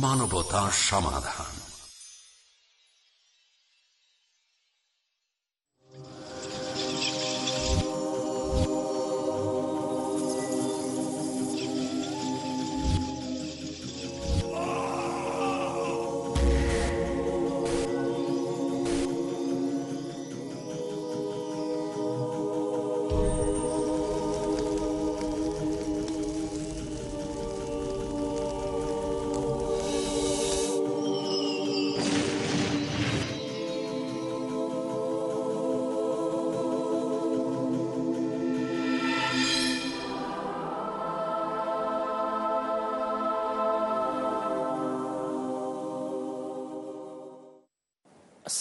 বাংলা মানবতা সমাধান।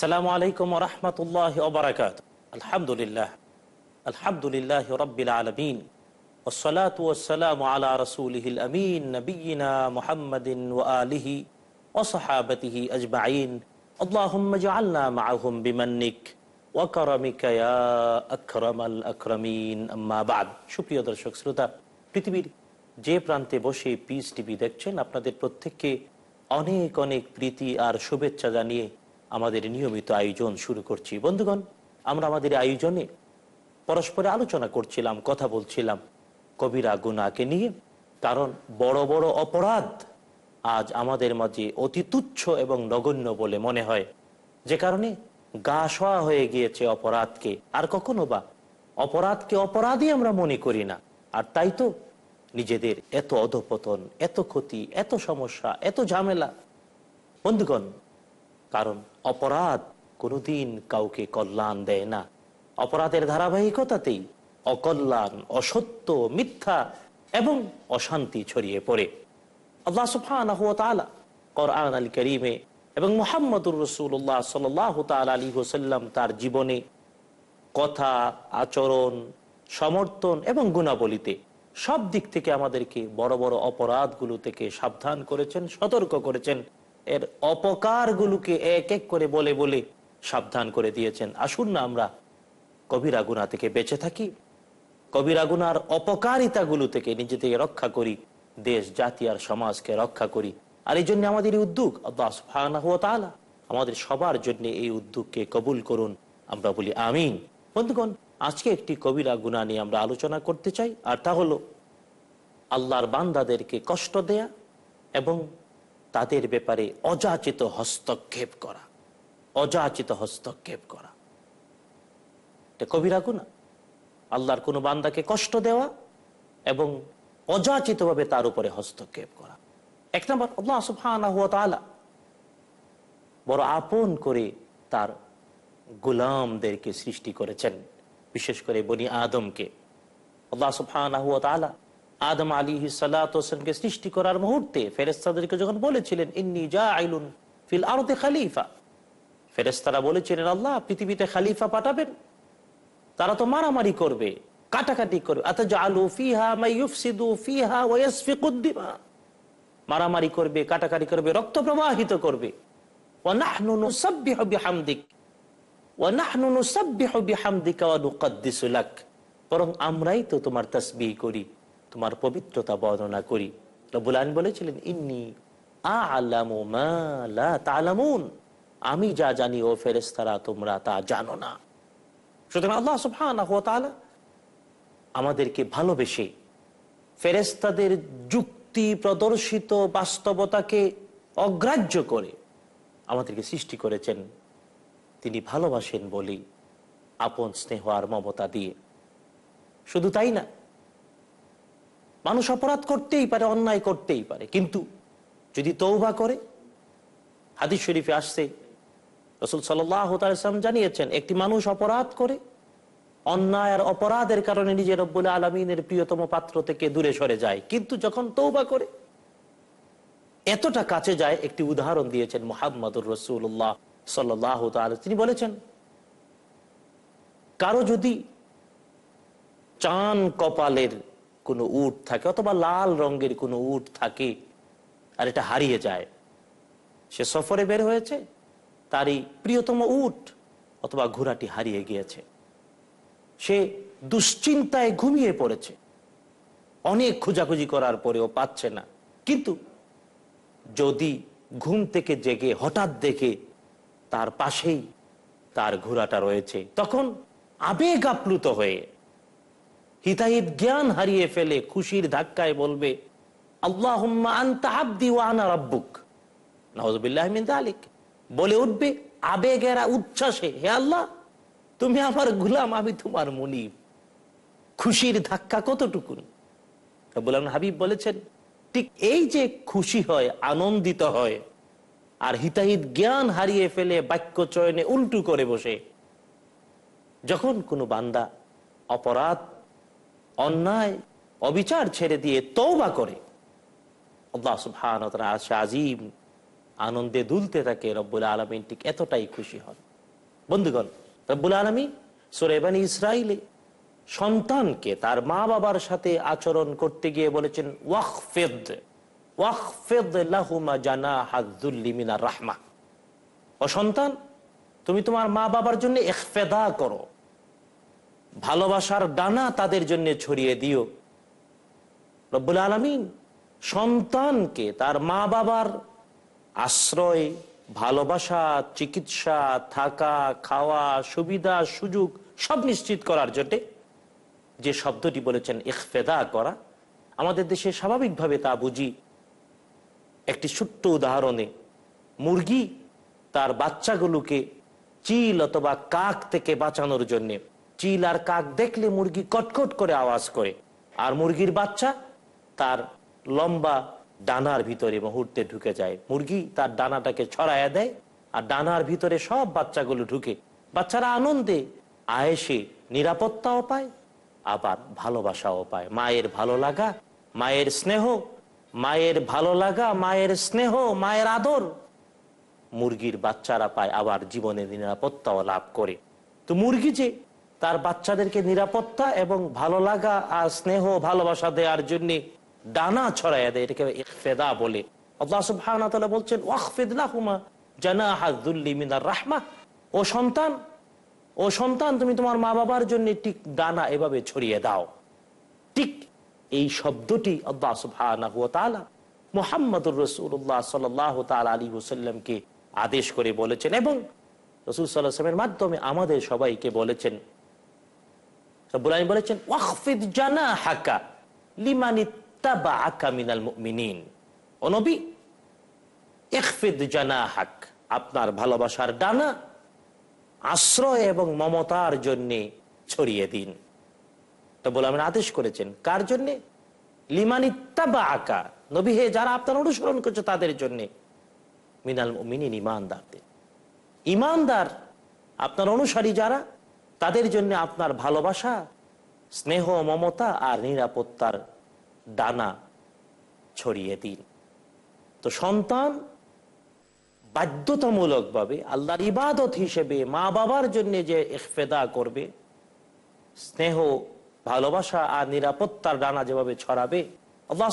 আসসালামু আলাইকুম রহমতুল্লাহ ওবরাকাত আলহামদুলিল্লাহ আলহামদুলিল্লাহ রব্বিল আলমিন والصلاة والسلام على رسوله الأمين نبينا محمد وآله وصحابته أجمعين اللهم اجعلنا معهم بمنك وكرمك يا أكرم الأكرمين أما بعد সুপ্রিয় দর্শক শ্রোতা পৃথিবীর যে প্রান্তে বসে পিস টিভি দেখছেন আপনাদের প্রত্যেককে অনেক অনেক প্রীতি আর শুভেচ্ছা জানিয়ে আমাদের নিয়মিত আয়োজন শুরু করছি। বন্ধুগণ, আমরা আমাদের আয়োজনে পরস্পরে আলোচনা করছিলাম, কথা বলছিলাম কবিরা গুনাকে নিয়ে। কারণ বড় বড় অপরাধ আজ আমাদের মাঝে অতি তুচ্ছ এবং নগণ্য বলে মনে হয়। যে কারণে গা শোয়া হয়ে গিয়েছে অপরাধকে। আর কখনো বা অপরাধকে অপরাধই আমরা মনে করি না। আর তাই তো নিজেদের এত অধপতন, এত ক্ষতি, এত সমস্যা, এত ঝামেলা। বন্ধুগণ, কারণ অপরাধ কোনোদিন কাউকে কল্যাণ দেয় না। অপরাধের ধারাবাহিকতাতেই অকল্যাণ, অসত্য, মিথ্যা এবং অশান্তি ছড়িয়ে পড়ে। আল্লাহ সুফানাহ করআন আল করিমে এবং মোহাম্মদুর রসুল্লাহ সাল্লাহ তাল আলী হোসাল্লাম তার জীবনে কথা, আচরণ, সমর্থন এবং গুণাবলিতে সব দিক থেকে আমাদেরকে বড় বড় অপরাধগুলো থেকে সাবধান করেছেন, সতর্ক করেছেন। এর অপকারগুলোকে এক এক করে বলে বলে সাবধান করে দিয়েছেন। আসুন না আমরা কবিরা গুণা থেকে বেঁচে থাকি। কবিরা গুনার অপকারিতাগুলো থেকে নিজে রক্ষা করি, দেশ, জাতি আর সমাজকে রক্ষা করি। আর এই জন্য আমাদের এই উদ্যোগ আমাদের সবার জন্য এই উদ্যোগকে কবুল করুন। আমরা বলি আমিন। বন্ধুগণ, আজকে একটি কবিরা গুণা নিয়ে আমরা আলোচনা করতে চাই, আর তা হলো আল্লাহর বান্দাদেরকে কষ্ট দেয়া এবং তাদের ব্যাপারে অযাচিত হস্তক্ষেপ করা। অযাচিত হস্তক্ষেপ করা। এটা কবিরা গুণা আল্লাহর কোনো বান্দাকে কষ্ট দেওয়া এবং অযাচিতভাবে তার উপরে হস্তক্ষেপ করা। এক নম্বর বড় আপন করে তার গুলামদেরকে সৃষ্টি করেছেন, বিশেষ করে বনি আদমকে। আল্লাহ সুফানা আদম আলী সালাতামকে সৃষ্টি করার মুহূর্তে ফেরেস্তাদেরকে যখন বলেছিলেন, ইন্নি যা আইলুন ফিল আরতে খালিফা। ফেরেস্তারা বলেছিলেন, আল্লাহ পৃথিবীতে খালিফা পাঠাবেন। তারা তো মারামারি করবে, কাটাকাটি করবে। মারামারি করবে, কাটাকাটি করবে, রক্ত প্রবাহিত করবে। বরং আমরাই তো তোমার তসবি করি। তোমার পবিত্রতা বর্ণনা করি। রবুলান বলেছিলেন, ইন্নি আলামুন আমি যা জানি, ও ফেরেস্তারা তোমরা তা জানো না। সুতরাং আমাদেরকে ভালোবেসে ফেরেস্তাদের যুক্তি প্রদর্শিত বাস্তবতাকে অগ্রাহ্য করে আমাদেরকে সৃষ্টি করেছেন। তিনি ভালোবাসেন বলেই আপন স্নেহ আর মমতা দিয়ে। শুধু তাই না মানুষ অপরাধ করতেই পারে, অন্যায় করতেই পারে। কিন্তু যদি তৌবা করে, হাদিস শরীফে আসছে, রসুল সাল্লাম জানিয়েছেন, একটি মানুষ অপরাধ করে, অন্যায় আর অপরাধের কারণে নিজের রব্বুল আলমিনের প্রিয়তম পাত্র থেকে দূরে সরে যায়। কিন্তু যখন তৌবা করে, এতটা কাছে যায়, একটি উদাহরণ দিয়েছেন মোহাম্মদুর রসুল্লাহ সাল্লাহ তিনি বলেছেন, কারও যদি চান কপালের কোনো উট থাকে, অথবা লাল রঙের কোনো উট থাকে, আর এটা হারিয়ে যায়। সে সফরে বের হয়েছে, তারই প্রিয়তম উট, অথবা ঘোড়াটি হারিয়ে গিয়েছে। সে দুশ্চিন্তায় ঘুমিয়ে পড়েছে। অনেক খোঁজাখুঁজি করার পরেও পাচ্ছে না। কিন্তু যদি ঘুম থেকে জেগে, হঠাৎ দেখে তার পাশেই তার ঘোড়াটা রয়েছে, তখন আবেগ আপ্লুত হয়ে হিতাহিত জ্ঞান হারিয়ে ফেলে খুশির ধাক্কায় বলবে আল্লাহ। বলে উঠবে, আবেগেরা উচ্ছ্বাসে, হে আল্লাহ, তুমি আমার গুলাম, আমি তোমার মনিব। খুশির ধাক্কা কতটুকুন? বললাম হাবিব বলেছেন, ঠিক এই যে খুশি হয়, আনন্দিত হয়, আর হিতাহিত জ্ঞান হারিয়ে ফেলে বাক্য চয়নে উল্টু করে বসে, যখন কোনো বান্দা অপরাধ অন্যায়, অবিচার ছেড়ে দিয়ে তৌবা করে। আজিম আনন্দে দুলতে থাকে রব্বুল আলমিন, ঠিক এতটাই খুশি হন। বন্ধুগণ, রব্বুল আলমী সোরেবানি ইসরায়েলে সন্তানকে তার মা বাবার সাথে আচরণ করতে গিয়ে বলেছেন ওয়াকফেদ ওয়াকফেদ জানা রাহমা। ও সন্তান, তুমি তোমার মা বাবার জন্য এখফেদা করো। ভালোবাসার ডানা তাদের জন্য ছড়িয়ে দিও। রব্বুল আলমিন সন্তানকে তার মা বাবার আশ্রয়, ভালোবাসা, চিকিৎসা, থাকা, খাওয়া, সুবিধা, সুযোগ সব নিশ্চিত করার জন্য যে শব্দটি বলেছেন, ইখফেদা করা, আমাদের দেশে স্বাভাবিকভাবে তা বুঝি। একটি ছোট্ট উদাহরণে, মুরগি তার বাচ্চাগুলোকে চিল অথবা কাক থেকে বাঁচানোর জন্য চিল আর কাক দেখলে মুরগি কটকট করে আওয়াজ করে। আর মুরগির বাচ্চা তার লম্বা ডানার ভিতরে মুহূর্তে ঢুকে যায়। মুরগি তার ডানাটাকে ছড়াইয়া দেয় আর ডানার ভিতরে সব বাচ্চাগুলো ঢুকে। বাচ্চারা আনন্দে, আয়েসে নিরাপত্তাও পায়, আবার ভালোবাসাও পায়। মায়ের ভালো লাগা, মায়ের স্নেহ, মায়ের ভালো লাগা, মায়ের স্নেহ, মায়ের আদর মুরগির বাচ্চারা পায়, আবার জীবনে নিরাপত্তাও লাভ করে। তো মুরগি যে তার বাচ্চাদেরকে নিরাপত্তা এবং ভালো লাগা আর স্নেহ ভালোবাসা দেওয়ার জন্য ডানা ছড়াইয়া দেয়, এটাকে ইখফেদা বলে। আল্লাহ বলছেন, ওয়াখফিদ লাহুমা জানাহা মিনার রাহমা। ও সন্তান ও সন্তান, তুমি তোমার মা বাবার জন্য ঠিক ডানা এভাবে ছড়িয়ে দাও। ঠিক এই শব্দটি আল্লাহ তাআলা মুহাম্মদুর রাসূলুল্লাহ সাল্লাল্লাহু তাআলা আলাইহি ওয়াসাল্লামকে আদেশ করে বলেছেন এবং রাসূল আলাইহি মাধ্যমে আমাদের সবাইকে বলেছেন রব্বুল বলেছেন ওয়াখফিদ জানাহাকা লিমান ইত্তাবাআকা মিনাল মুমিনিন ও নবী ইখফিদ জানাহাক আপনার ভালোবাসার ডানা আশ্রয় এবং মমতার জন্য ছড়িয়ে দিন তো বলে আমি আদেশ করেছেন কার জন্যে লিমানিত্তাবা আকা নবী হে যারা আপনার অনুসরণ করছে তাদের জন্য মিনাল মিনিন ইমানদারদের ইমানদার আপনার অনুসারী যারা তাদের জন্য আপনার ভালোবাসা, স্নেহ, মমতা আর নিরাপত্তার ডানা ছড়িয়ে দিন। তো সন্তান বাধ্যতামূলকভাবে আল্লাহর ইবাদত হিসেবে মা বাবার জন্য যে ইফেদা করবে, স্নেহ, ভালোবাসা আর নিরাপত্তার ডানা যেভাবে ছড়াবে, আল্লাহ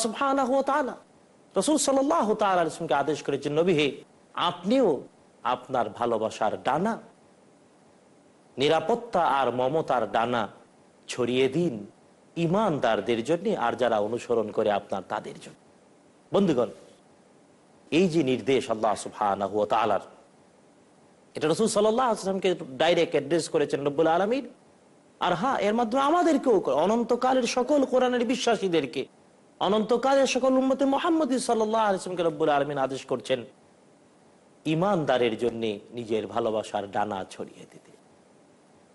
রাসূল ওয়াসাল্লামকে আদেশ করেছেন, নবী হে, আপনিও আপনার ভালোবাসার ডানা নিরাপত্তা আর মমতার ডানা ছড়িয়ে দিন ইমানদারদের জন্য, আর যারা অনুসরণ করে আপনার তাদের জন্য। বন্ধুগণ, এই যে নির্দেশ আল্লাহ সুবহানাহু ওয়া তাআলার, এটা রসুল সাল্লামকে ডাইরেক্ট অ্যাড্রেস করেছেন রব্বুল আলমীর আর হ্যাঁ এর মাধ্যমে আমাদেরকেও অনন্তকালের সকল কোরআনের বিশ্বাসীদেরকে, অনন্তকালের সকল উন্মতে মোহাম্মদ সাল্লাহ আলসমকে রব্বুল আলমিন আদেশ করছেন, ইমানদারের জন্য নিজের ভালোবাসার ডানা ছড়িয়ে দিতে।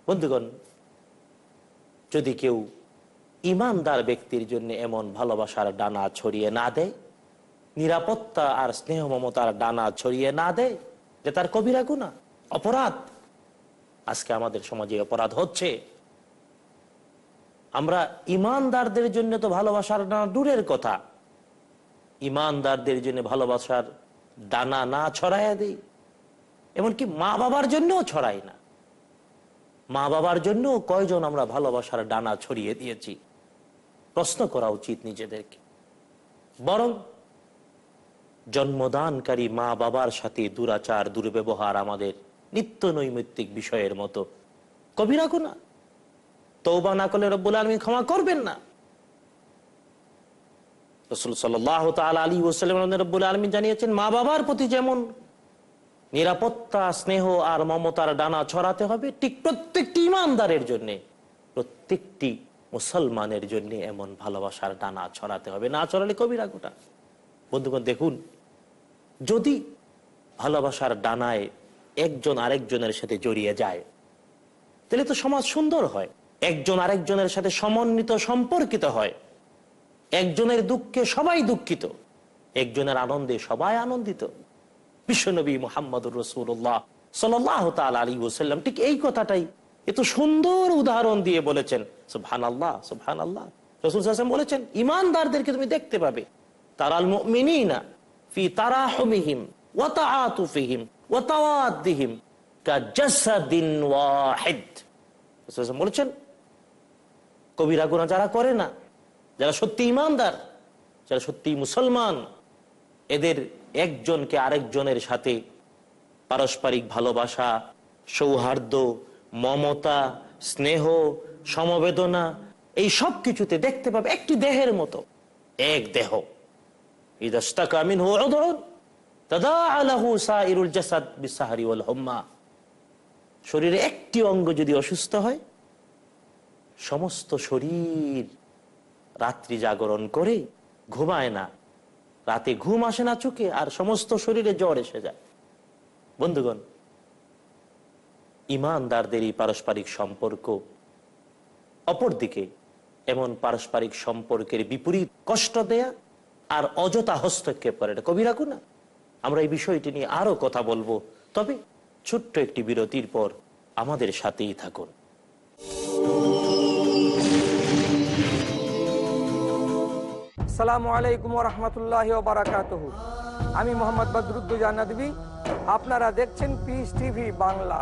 বন্ধুগণ, যদি কেউ ইমানদার ব্যক্তির জন্য এমন ভালোবাসার ডানা ছড়িয়ে না দেয়, নিরাপত্তা আর স্নেহ মমতার ডানা ছড়িয়ে না দেয় যে তার কবিরা গুণা, অপরাধ। আজকে আমাদের সমাজে অপরাধ হচ্ছে। আমরা ইমানদারদের জন্য তো ভালোবাসার ডানা দূরের কথা। ইমানদারদের জন্য ভালোবাসার ডানা না ছড়াইয়া দেই। এমনকি মা বাবার জন্যও ছড়াই না। মা বাবার জন্য কয়জন আমরা ভালোবাসার ডানা ছড়িয়ে দিয়েছি? প্রশ্ন করা উচিত নিজেদেরকে। বরং জন্মদানকারী মা বাবার সাথে দুরাচার, দুর্ব্যবহার আমাদের নিত্য নৈমিত্তিক বিষয়ের মতো। কবিরা গুণা তৌবা না করলে রব্বুল আলমী ক্ষমা করবেন না। রসুল তাল আলী ওসালাম রব্বুল আলমী জানিয়েছেন মা বাবার প্রতি যেমন নিরাপত্তা, স্নেহ আর মমতার ডানা ছড়াতে হবে ঠিক প্রত্যেকটি ইমানদারের জন্য। প্রত্যেকটি মুসলমানের জন্য এমন ভালোবাসার ডানা ছড়াতে হবে, না ছড়ালে কবিরা গোটা বন্ধুগণ, দেখুন, যদি ভালোবাসার ডানায় একজন আরেকজনের সাথে জড়িয়ে যায়, তাহলে তো সমাজ সুন্দর হয়। একজন আরেকজনের সাথে সমন্বিত, সম্পর্কিত হয়। একজনের দুঃখে সবাই দুঃখিত, একজনের আনন্দে সবাই আনন্দিত। বিশ্বনবী মোহাম্মদুর রসুল্লাহ সাল্লাহ তাল আলী ওসাল্লাম ঠিক এই কথাটাই এত সুন্দর উদাহরণ দিয়ে বলেছেন সুবহান আল্লাহ সুবহান আল্লাহ রসুল হাসান বলেছেন, ইমানদারদেরকে তুমি দেখতে পাবে, তারাল মিনা ফি তারাহমিহিম ওয়াতাআতুফিহিম ওয়াতাওয়াদ্দিহিম বলেছেন, কবিরা গুণা যারা করে না, যারা সত্যি ইমানদার, যারা সত্যি মুসলমান, এদের একজনকে আরেকজনের সাথে পারস্পরিক ভালোবাসা, সৌহার্দ্য, মমতা, স্নেহ, সমবেদনা, এই সব কিছুতে দেখতে পাবে একটি দেহের মতো। এক দেহ। শরীরে একটি অঙ্গ যদি অসুস্থ হয়, সমস্ত শরীর রাত্রি জাগরণ করে ঘুমায় না। রাতে ঘুম আসে না চোখে, আর সমস্ত শরীরে জ্বর এসে যায়। বন্ধুগণ, ইমানদারদের এই পারস্পরিক সম্পর্ক অপরদিকে এমন পারস্পরিক সম্পর্কের বিপরীত কষ্ট দেয়া আর অযথা হস্তক্ষেপ করে। এটা কবিরা গুণা আমরা এই বিষয়টি নিয়ে আরও কথা বলব। তবে ছোট্ট একটি বিরতির পর আমাদের সাথেই থাকুন। আসসালামু আলাইকুম রহমতুল্লাহ বারাকাত আমি মোহাম্মদ বদরুদ্দুজা নদী আপনারা দেখছেন পিস টিভি বাংলা।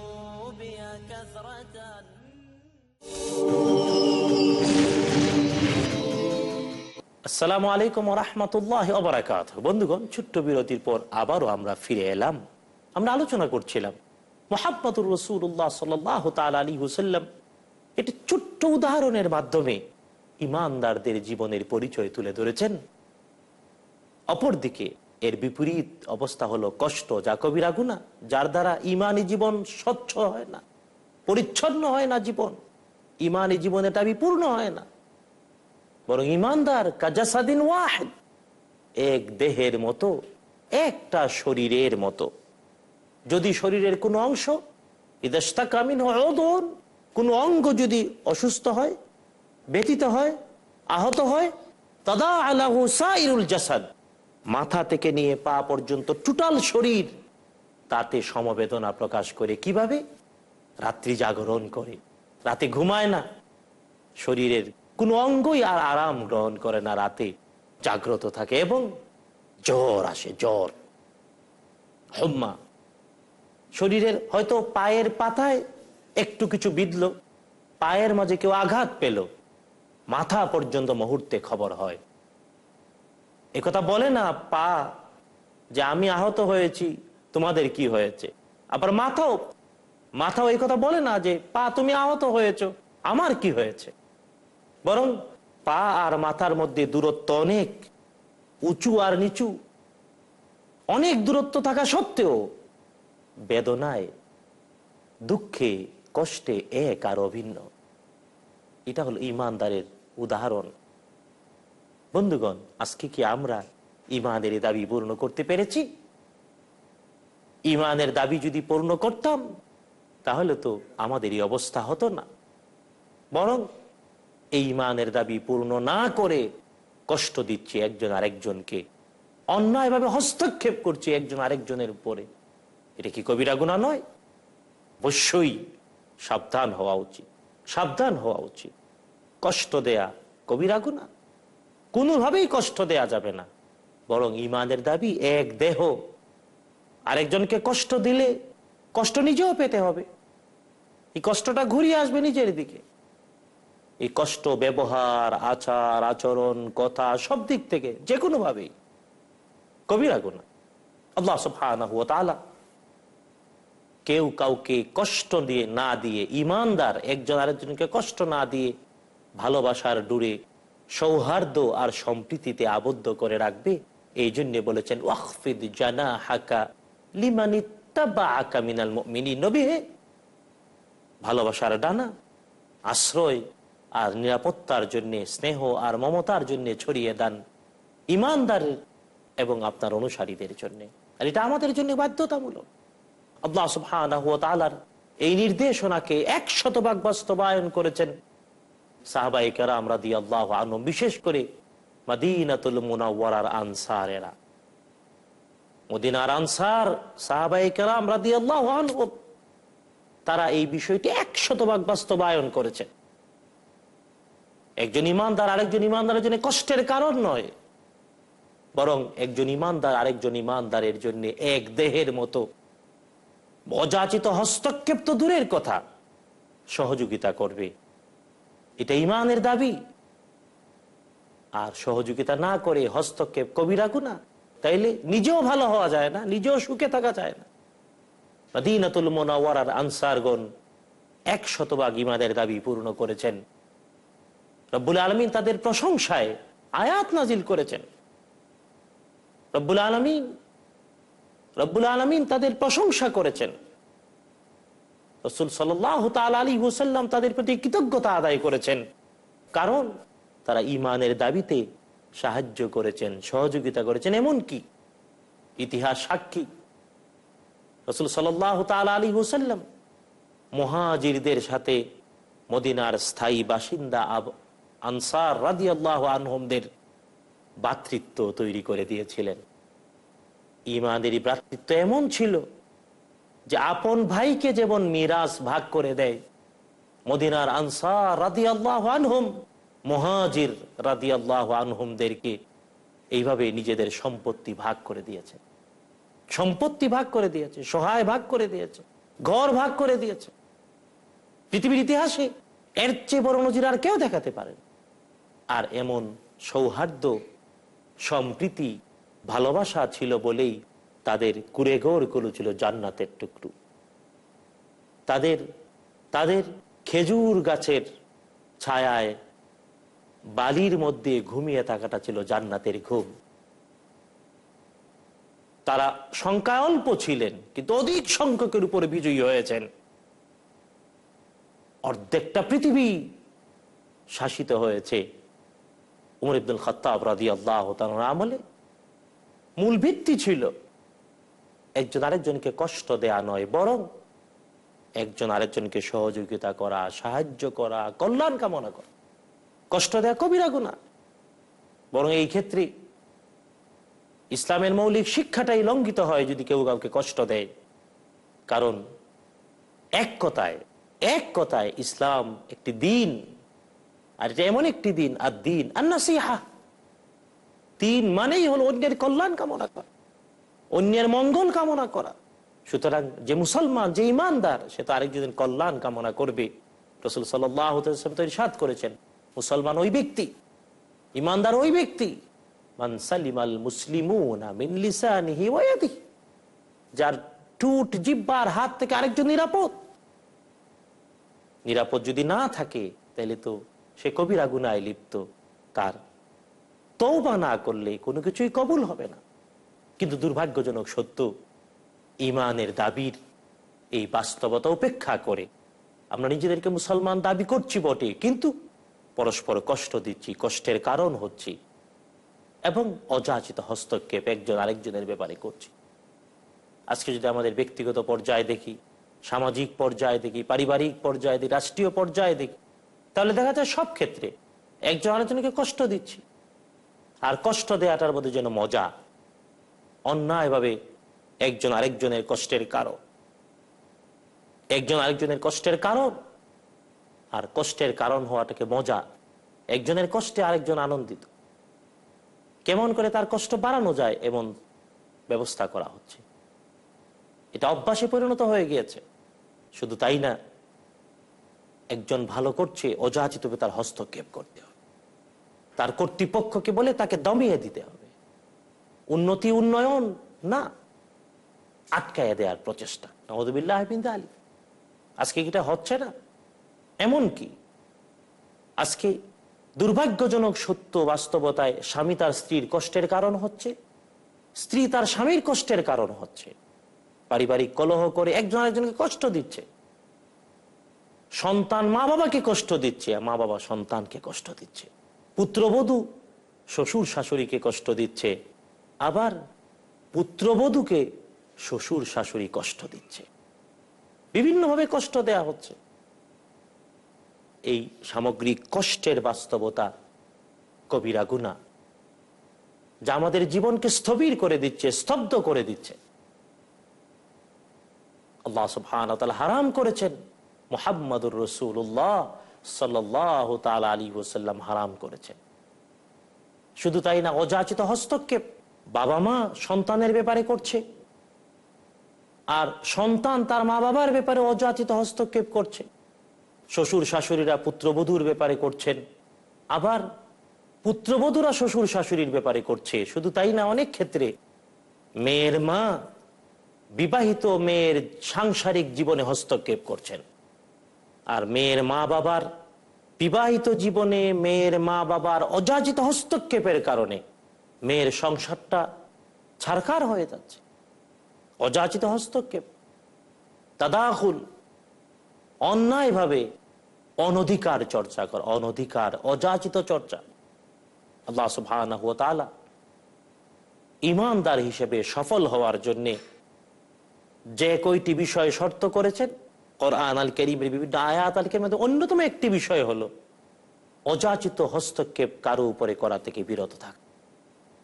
আসসালামু আলাইকুম রহমতুল্লাহ অবরাকাত বন্ধুগণ, ছোট্ট বিরতির পর আবারও আমরা ফিরে এলাম। আমরা আলোচনা করছিলাম মোহাম্মদুর রসুল্লাহ সাল্লাহ তাল আলী হুসাল্লাম একটি ছোট্ট উদাহরণের মাধ্যমে ইমানদারদের জীবনের পরিচয় তুলে ধরেছেন। অপরদিকে, এর বিপরীত অবস্থা হলো কষ্ট, যা কবিরা গুণা যার দ্বারা ইমানি জীবন স্বচ্ছ হয় না, পরিচ্ছন্ন হয় না জীবন। ইমানি জীবন এটা বিপূর্ণ হয় না। বরং ইমানদার কাজাসাদিন ওয়াহেদ, এক দেহের মতো, একটা শরীরের মতো। যদি শরীরের কোনো অংশ ইদাস্তা কামিন হদন কোনো অঙ্গ যদি অসুস্থ হয় ব্যতীত হয়, আহত হয় তদা আলাহু সাইরুল জাসাদ, মাথা থেকে নিয়ে পা পর্যন্ত টোটাল শরীর, তাতে সমবেদনা প্রকাশ করে কীভাবে? রাত্রি জাগরণ করে, রাতে ঘুমায় না, শরীরের কোনো অঙ্গই আর আরাম গ্রহণ করে না রাতে। জাগ্রত থাকে এবং জ্বর আসে, জ্বর। হম্মা। শরীরের হয়তো পায়ের পাতায় একটু কিছু বিঁধল, পায়ের মাঝে কেউ আঘাত পেল, মাথা পর্যন্ত মুহূর্তে খবর হয়। একথা বলে না পা যে আমি আহত হয়েছি, তোমাদের কি হয়েছে? আবার মাথাও মাথাও এই কথা বলে না যে, পা, তুমি আহত হয়েছ, আমার কি হয়েছে? বরং পা আর মাথার মধ্যে দূরত্ব অনেক, উঁচু আর নিচু। অনেক দূরত্ব থাকা সত্ত্বেও বেদনায়, দুঃখে, কষ্টে এক আর অভিন্ন। এটা হলো ইমানদারের উদাহরণ। বন্ধুগণ, আজকে কি আমরা ইমানের দাবি পূর্ণ করতে পেরেছি? ইমানের দাবি যদি পূর্ণ করতাম, তাহলে তো আমাদের এই অবস্থা হতো না। বরং এই ইমানের দাবি পূর্ণ না করে কষ্ট দিচ্ছি একজন আরেকজনকে। অন্যায়ভাবে হস্তক্ষেপ করছে একজন আরেকজনের উপরে। এটা কি কবিরা গুণা নয়? অবশ্যই সাবধান হওয়া উচিত। সাবধান হওয়া উচিত। কষ্ট দেয়া কবিরা গুণা কোনোভাবেই কষ্ট দেয়া যাবে না। বরং ইমানের দাবি এক দেহ। আরেকজনকে কষ্ট দিলে কষ্ট নিজেও পেতে হবে। এই কষ্টটা ঘুরিয়ে আসবে নিজের দিকে। এই কষ্ট, ব্যবহার, আচার, আচরণ, কথা, সব দিক থেকে যে কোনো ভাবেই কবিরা গুণা আল্লাহ সুবহানাহু ওয়া তাআলা কেউ কাউকে কষ্ট দিয়ে না দিয়ে ইমানদার একজন আরেকজনকে কষ্ট না দিয়ে ভালোবাসার ডুরে সৌহার্দ্য আর সম্প্রীতিতে আবদ্ধ করে রাখবে এই জন্য বলেছেন ওয়াকফিদ জানা হাকা লিমানিত্তাবা আকা মিনাল মিনি নবী ভালোবাসার ডানা, আশ্রয় আর নিরাপত্তার জন্য, স্নেহ আর মমতার জন্য ছড়িয়ে দেন ইমানদার এবং আপনার অনুসারীদের জন্য। আর এটা আমাদের জন্য বাধ্যতামূলক। আল্লাহ তাআলার এই নির্দেশনাকে এক শতভাগ বাস্তবায়ন করেছেন। সাহাবাই কেরাম রাদিয়াল্লাহু আনহুম বিশেষ করে মাদিনাতুল মুনাওয়ারার আনসারেরা। মদিনার আনসার সাহাবাই কেরাম রাদিয়াল্লাহু আনহুম তারা এই বিষয়টি এক শতভাগ বাস্তবায়ন করেছেন। একজন ইমানদার আরেকজন ইমানদারের জন্য কষ্টের কারণ নয়। বরং একজন ইমানদার আরেকজন ইমানদারের জন্য এক দেহের মতো। অযাচিত হস্তক্ষেপ তো দূরের কথা। সহযোগিতা করবে। এটা ইমানের দাবি। আর সহযোগিতা না করে হস্তক্ষেপ কবিরা গুণা তাইলে নিজেও ভালো হওয়া যায় না, নিজেও সুখে থাকা যায় না। মদিনাতুল মোনাওয়ারার আনসারগণ এক শতভাগ ইমানের দাবি পূর্ণ করেছেন। রব্বুল আলমিন তাদের প্রশংসায় আয়াত নাজিল করেছেন। রব্বুল আলমিন রব্বুল আলমিন তাদের প্রশংসা করেছেন। রসুল সাল্লাহ আলী হুসাল্লাম তাদের প্রতি কৃতজ্ঞতা আদায় করেছেন। কারণ তারা ইমানের দাবিতে সাহায্য করেছেন, সহযোগিতা করেছেন। এমন কি ইতিহাস সাক্ষী। রসুল সাল্লাহ আলী হুসাল্লাম মহাজিরদের সাথে মদিনার স্থায়ী বাসিন্দা আনসার রাদি আল্লাহ আনহমদের ভাতৃত্ব তৈরি করে দিয়েছিলেন। ইমানেরই ভ্রাতৃত্ব এমন ছিল যে আপন ভাইকে যেমন মিরাজ ভাগ করে দেয়, মদিনার আনসার রাদি আল্লাহ আনহুম, মহাজির রাদি আল্লাহ আনহুমদেরকে এইভাবে নিজেদের সম্পত্তি ভাগ করে দিয়েছে। সম্পত্তি ভাগ করে দিয়েছে, সহায় ভাগ করে দিয়েছে, ঘর ভাগ করে দিয়েছে। পৃথিবীর ইতিহাসে এর চেয়ে বড় নজির আর কেউ দেখাতে পারেন। আর এমন সৌহার্দ্য, সম্প্রীতি, ভালোবাসা ছিল বলেই তাদের কুরেগরগুলো ছিল জান্নাতের টুকরু। তাদের তাদের খেজুর গাছের ছায়ায় বালির মধ্যে ঘুমিয়ে থাকাটা ছিল জান্নাতের ঘুম। তারা সংখ্যায় অল্প ছিলেন, কিন্তু অধিক সংখ্যকের উপরে বিজয়ী হয়েছেন। অর্ধেকটা পৃথিবী শাসিত হয়েছে। উমর ইবদুল খত্তাব রাদি আল্লাহ আমলে মূল ভিত্তি ছিল একজন আরেকজনকে কষ্ট দেয়া নয়, বরং একজন আরেকজনকে সহযোগিতা করা, সাহায্য করা, কল্যাণ কামনা করা। কষ্ট দেয়া কবিরা গুণা বরং এই ক্ষেত্রে ইসলামের মৌলিক শিক্ষাটাই লঙ্ঘিত হয় যদি কেউ কাউকে কষ্ট দেয়। কারণ এক কথায় এক কথায় ইসলাম একটি দিন আর এটা এমন একটি দিন, আর দিন, আর নাসিহা। দিন মানেই হলো অন্যের কল্যাণ কামনা করা, অন্যের মঙ্গল কামনা করা। সুতরাং যে মুসলমান, যে ইমানদার, সে তো আরেকজনের কল্যাণ কামনা করবে। রসুল সাল্লাহ তো ইরশাদ করেছেন, মুসলমান ওই ব্যক্তি, ইমানদার ওই ব্যক্তি, মান সালিমাল মুসলিমুনা মিন লিসানিহি ওয়া ইয়াদিহি, যার টুট জিব্বার হাত থেকে আরেকজন নিরাপদ। নিরাপদ যদি না থাকে, তাহলে তো সে কবিরা গুনায় লিপ্ত। তার তৌবা না করলে কোনো কিছুই কবুল হবে না। কিন্তু দুর্ভাগ্যজনক সত্য ইমানের দাবির এই বাস্তবতা উপেক্ষা করে আমরা নিজেদেরকে মুসলমান দাবি করছি বটে, কিন্তু পরস্পর কষ্ট দিচ্ছি, কষ্টের কারণ হচ্ছি এবং অযাচিত হস্তক্ষেপ একজন আরেকজনের ব্যাপারে করছি। আজকে যদি আমাদের ব্যক্তিগত পর্যায়ে দেখি, সামাজিক পর্যায়ে দেখি, পারিবারিক পর্যায়ে দেখি, রাষ্ট্রীয় পর্যায়ে দেখি তাহলে দেখা যায় সব ক্ষেত্রে একজন আরেকজনকে কষ্ট দিচ্ছি। আর কষ্ট দেওয়াটার মধ্যে যেন মজা, অন্যায়ভাবে একজন আরেকজনের কষ্টের কারণ। একজন আরেকজনের কষ্টের কারণ আর কষ্টের কারণ হওয়াটাকে মজা। একজনের কষ্টে আরেকজন আনন্দিত। কেমন করে তার কষ্ট বাড়ানো যায় এমন ব্যবস্থা করা হচ্ছে। এটা অভ্যাসে পরিণত হয়ে গিয়েছে। শুধু তাই না একজন ভালো করছে, অযাচিত তার হস্তক্ষেপ করতে হবে। তার কর্তৃপক্ষকে বলে তাকে দমিয়ে দিতে হবে। উন্নতি উন্নয়ন, না। আটকাইয়া দেওয়ার প্রচেষ্টা। আলী আজকে এটা হচ্ছে না? এমন কি? আজকে দুর্ভাগ্যজনক সত্য বাস্তবতায় স্বামী তার স্ত্রীর কষ্টের কারণ হচ্ছে, স্ত্রী তার স্বামীর কষ্টের কারণ হচ্ছে। পারিবারিক কলহ করে একজন আরেকজনকে কষ্ট দিচ্ছে। সন্তান মা বাবাকে কষ্ট দিচ্ছে মা বাবা সন্তানকে কষ্ট দিচ্ছে। পুত্রবধূ শ্বশুর শাশুড়িকে কষ্ট দিচ্ছে, আবার পুত্রবধূকে শ্বশুর শাশুড়ি কষ্ট দিচ্ছে। বিভিন্নভাবে কষ্ট দেয়া হচ্ছে। এই সামগ্রিক কষ্টের বাস্তবতা কবিরা গুণা, যা আমাদের জীবনকে স্থবির করে দিচ্ছে, স্তব্ধ করে দিচ্ছে। আল্লাহ সুবহান হারাম করেছেন। মোহাম্মদুর রসুল্লাহ সাল্লাহ তাল আলী ওসাল্লাম হারাম করেছেন। শুধু তাই না, অযাচিত হস্তক্ষেপ বাবা মা সন্তানের ব্যাপারে করছে। আর সন্তান তার মা বাবার ব্যাপারে অযাচিত হস্তক্ষেপ করছে। শ্বশুর শাশুড়িরা পুত্রবধূর ব্যাপারে করছেন। আবার পুত্রবধূরা শ্বশুর শাশুড়ির ব্যাপারে করছে। শুধু তাই না, অনেক ক্ষেত্রে মেয়ের মা বিবাহিত মেয়ের সাংসারিক জীবনে হস্তক্ষেপ করছেন। আর মেয়ের মা বাবার বিবাহিত জীবনে মেয়ের মা বাবার অযাচিত হস্তক্ষেপের কারণে মেয়ের সংসারটা ছারকার হয়ে যাচ্ছে। অযাচিত হস্তক্ষেপ, তাদাহুল, অন্যায়ভাবে অনধিকার চর্চা কর, অনধিকার, অযাচিত চর্চা। আল্লাহ ওয়া ইমানদার হিসেবে সফল হওয়ার জন্যে যে কয়টি বিষয় শর্ত করেছেন কোরআন আল করিমের বিভিন্ন আয়াত আল করিমের অন্যতম একটি বিষয় হলো অযাচিত হস্তক্ষেপ কারও উপরে করা থেকে বিরত থাক।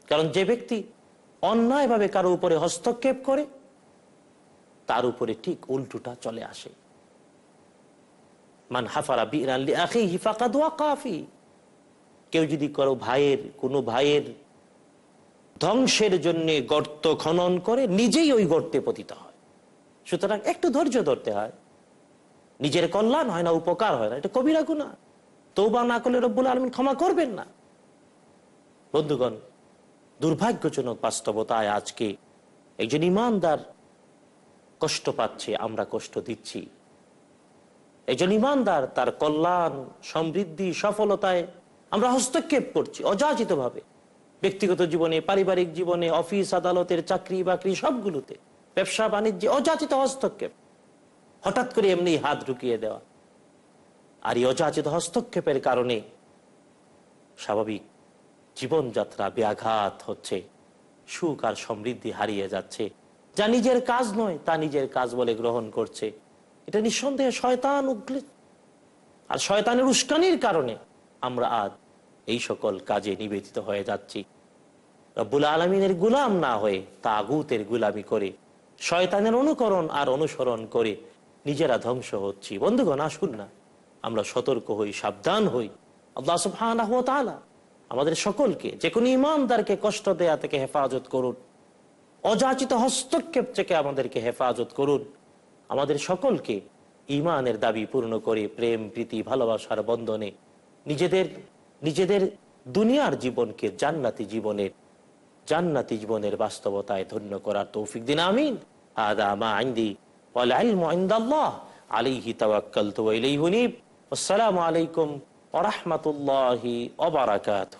কারণ যে ব্যক্তি অন্যায়ভাবে কারও উপরে হস্তক্ষেপ করে, তার উপরে ঠিক উল্টুটা চলে আসে। মান হাফারা বিরাল্লি আখি হিফাকা কাফি কেউ যদি করো ভাইয়ের, কোনো ভাইয়ের ধ্বংসের জন্য গর্ত খনন করে, নিজেই ওই গর্তে পতিত হয়। সুতরাং একটু ধৈর্য ধরতে হয়। নিজের কল্যাণ হয় না, উপকার হয় না। এটা কবিরা গুণা তৌবা না করলে রব্বুল আলমিন ক্ষমা করবেন না। বন্ধুগণ, দুর্ভাগ্যজনক বাস্তবতায় আজকে একজন ইমানদার কষ্ট পাচ্ছে, আমরা কষ্ট দিচ্ছি। একজন ইমানদার তার কল্যাণ, সমৃদ্ধি, সফলতায় আমরা হস্তক্ষেপ করছি অযাচিত ভাবে ব্যক্তিগত জীবনে, পারিবারিক জীবনে, অফিস, আদালতের চাকরি বাকরি সবগুলোতে ব্যবসা বাণিজ্যে অযাচিত হস্তক্ষেপ। হঠাৎ করে এমনি হাত ঢুকিয়ে দেওয়া। আর এই অযাচিত হস্তক্ষেপের কারণে স্বাভাবিক জীবনযাত্রা ব্যাঘাত হচ্ছে। সুখ আর সমৃদ্ধি হারিয়ে যাচ্ছে। যা নিজের কাজ নয়, তা নিজের কাজ বলে গ্রহণ করছে। এটা নিঃসন্দেহে শয়তান উগলে। আর শয়তানের উস্কানির কারণে আমরা আজ এই সকল কাজে নিবেদিত হয়ে যাচ্ছি। রব্বুল আলমিনের গুলাম না হয়ে তাগুতের গুলামি করে, শয়তানের অনুকরণ আর অনুসরণ করে নিজেরা ধ্বংস হচ্ছি। বন্ধুগণ, আসুন না। আমরা সতর্ক হই, সাবধান হই। আল্লাহ আমাদের সকলকে, যে কোনো ইমানদারকে কষ্ট দেয়া থেকে হেফাজত করুন। অযাচিত হস্তক্ষেপ থেকে আমাদেরকে হেফাজত করুন। আমাদের সকলকে ইমানের দাবি পূর্ণ করে প্রেম, প্রীতি, ভালোবাসার বন্ধনে নিজেদের নিজেদের দুনিয়ার জীবনকে জান্নাতি জীবনের জান্নাতি জীবনের বাস্তবতায় ধন্য করার তৌফিক দিন, আমিন। আদা মা আইন্দি والعلم عند الله. عليه توكلت وإليه أنيب. والسلام عليكم ورحمة الله وبركاته.